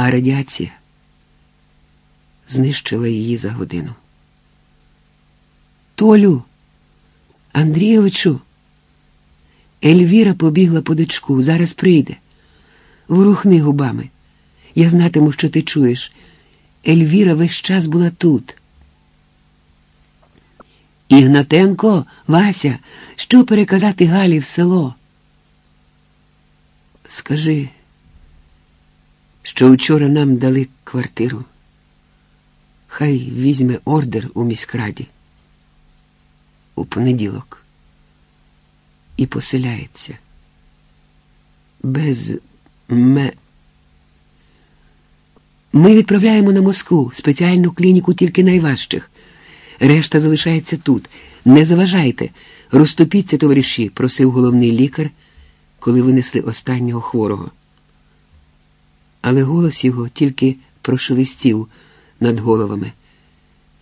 а радіація знищила її за годину. Толю, Андрійовичу, Ельвіра побігла по дочку, зараз прийде. Ворухни губами. Я знатиму, що ти чуєш. Ельвіра весь час була тут. Ігнатенко, Вася, що переказати Галі в село? Скажи, що вчора нам дали квартиру. Хай візьме ордер у міськраді у понеділок і поселяється. Без ме. Ми відправляємо на Москву спеціальну клініку тільки найважчих. Решта залишається тут. Не заважайте, розтопіться, товариші, просив головний лікар, коли винесли останнього хворого. Але голос його тільки прошелестів над головами.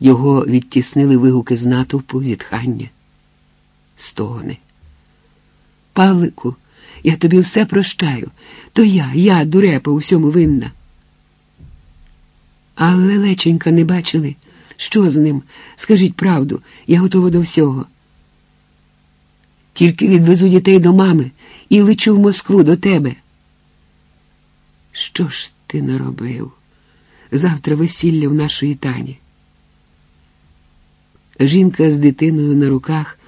Його відтіснили вигуки з натовпу, зітхання, стогони. Павлику, я тобі все прощаю. То я, я, дурепа, у всьому винна. Але леченька не бачили. Що з ним? Скажіть правду, я готова до всього. Тільки відвезу дітей до мами і лечу в Москву до тебе. Що ж ти наробив? Завтра весілля в нашої тані. Жінка з дитиною на руках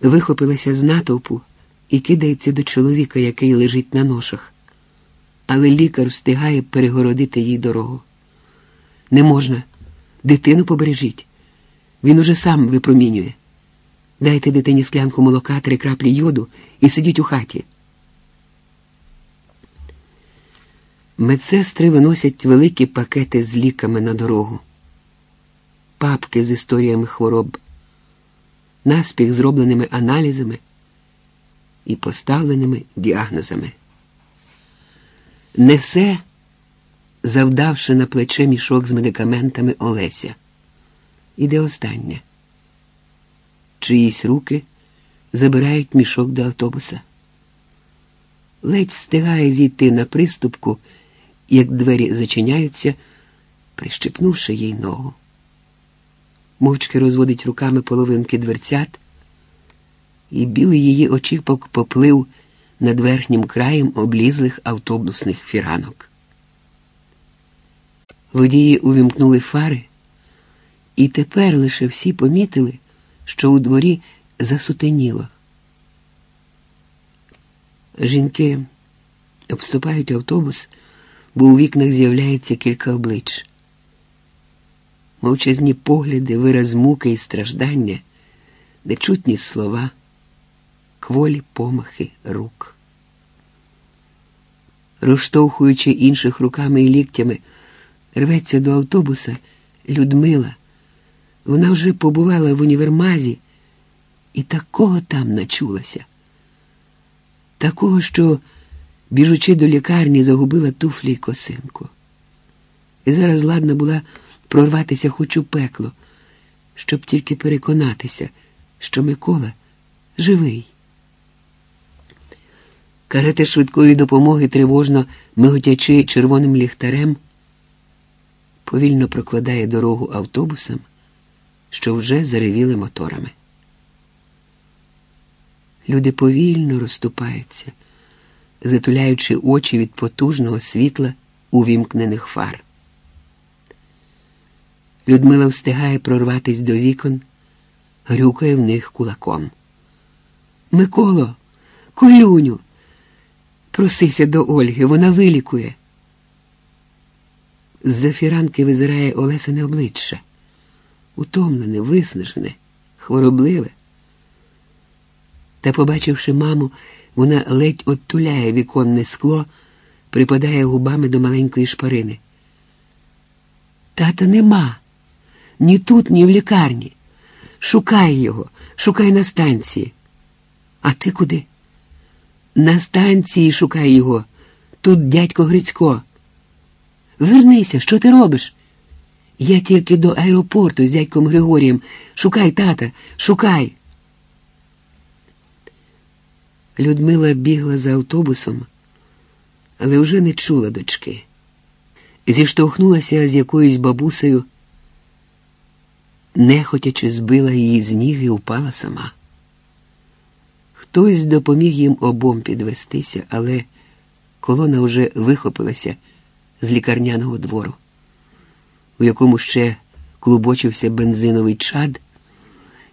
вихопилася з натовпу і кидається до чоловіка, який лежить на ношах. Але лікар встигає перегородити їй дорогу. Не можна. Дитину побережіть. Він уже сам випромінює. Дайте дитині склянку молока, три краплі йоду і сидіть у хаті. Медсестри виносять великі пакети з ліками на дорогу, папки з історіями хвороб, наспіх зробленими аналізами і поставленими діагнозами. Несе завдавши на плече мішок з медикаментами Олеся. Іде останнє. Чиїсь руки забирають мішок до автобуса. Ледь встигає зійти на приступку, як двері зачиняються, прищепнувши їй ногу. Мовчки розводить руками половинки дверцят, і білий її очіпок поплив над верхнім краєм облізлих автобусних фіранок. Водії увімкнули фари, і тепер лише всі помітили, що у дворі засутеніло. Жінки обступають автобус, бо у вікнах з'являється кілька облич. Мовчазні погляди, вираз муки і страждання, нечутні слова, кволі помахи рук. Розштовхуючи інших руками і ліктями, рветься до автобуса Людмила. Вона вже побувала в універмазі і такого там начулася. Такого, що, біжучи до лікарні, загубила туфлі й косинку. І зараз ладна була прорватися хоч у пекло, щоб тільки переконатися, що Микола живий. Карета швидкої допомоги, тривожно миготячи червоним ліхтарем повільно прокладає дорогу автобусам, що вже заревіли моторами. Люди повільно розступаються, затуляючи очі від потужного світла увімкнених фар. Людмила встигає прорватися до вікон, грюкає в них кулаком. Миколо, колюню, просися до Ольги, вона вилікує. З-за фіранки визирає Олесине обличчя, утомлене, виснажене, хворобливе. Та, побачивши маму, вона ледь оттуляє віконне скло, припадає губами до маленької шпарини. Тата нема ні тут, ні в лікарні. Шукай його, шукай на станції. А ти куди? На станції шукай його. Тут дядько Грицько. Вернися, що ти робиш? Я тільки до аеропорту з дядьком Григорієм. Шукай тата, шукай. Людмила бігла за автобусом, але вже не чула дочки. зіштовхнулася з якоюсь бабусею, нехотячи збила її з ніг і упала сама. Хтось допоміг їм обом підвестися, але колона вже вихопилася з лікарняного двору, у якому ще клубочився бензиновий чад,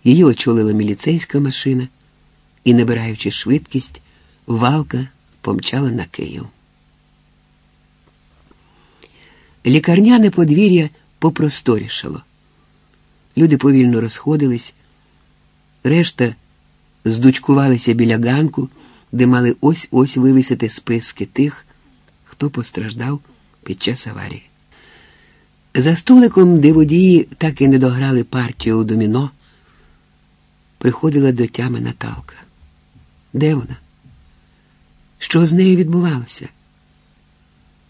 її очолила міліцейська машина і, набираючи швидкість, валка помчала на Київ. Лікарняне подвір'я попросторішало. Люди повільно розходились, решта здучкувалися біля ганку, де мали ось ось вивісити списки тих, хто постраждав під час аварії. За столиком, де водії так і не дограли партію у доміно, приходила до тями Наталка. Де вона? Що з нею відбувалося?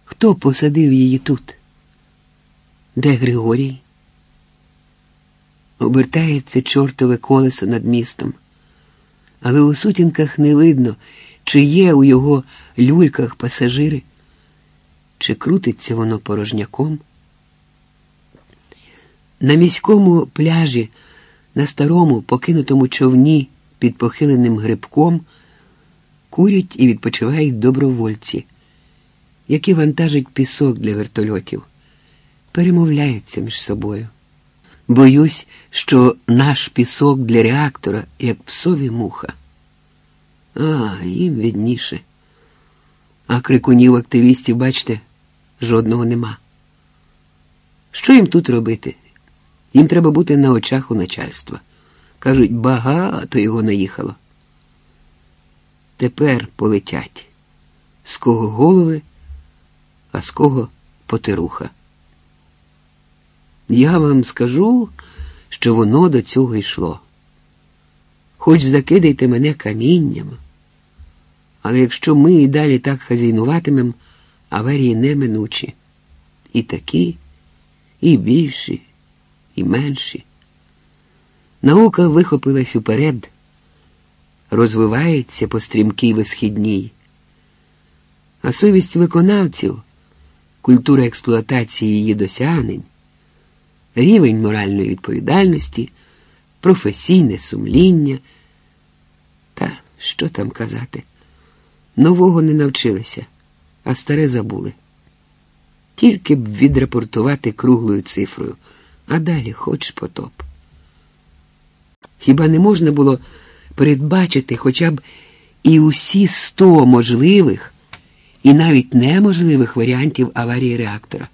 Хто посадив її тут? Де Григорій? Обертається чортове колесо над містом, але у сутінках не видно, чи є у його люльках пасажири, чи крутиться воно порожняком. На міському пляжі, на старому покинутому човні під похиленим грибком, курять і відпочивають добровольці, які вантажать пісок для вертольотів, перемовляються між собою. Боюсь, що наш пісок для реактора, як псові муха. А, їм відніше. А крикунів активістів, бачите, жодного нема. Що їм тут робити? Їм треба бути на очах у начальства. Кажуть, багато його наїхало. Тепер полетять. З кого голови, а з кого потируха. Я вам скажу, що воно до цього йшло. Хоч закидайте мене камінням, але якщо ми і далі так хазяйнуватимемо, аварії неминучі. І такі, і більші, і менші. Наука вихопилась уперед, розвивається по стрімкій висхідній, а совість виконавців, культура експлуатації її досягнень рівень моральної відповідальності, професійне сумління. Та що там казати? Нового не навчилися, а старе забули. Тільки б відрапортувати круглою цифрою, а далі хоч потоп. Хіба не можна було передбачити хоча б і усі сто можливих і навіть неможливих варіантів аварії реактора?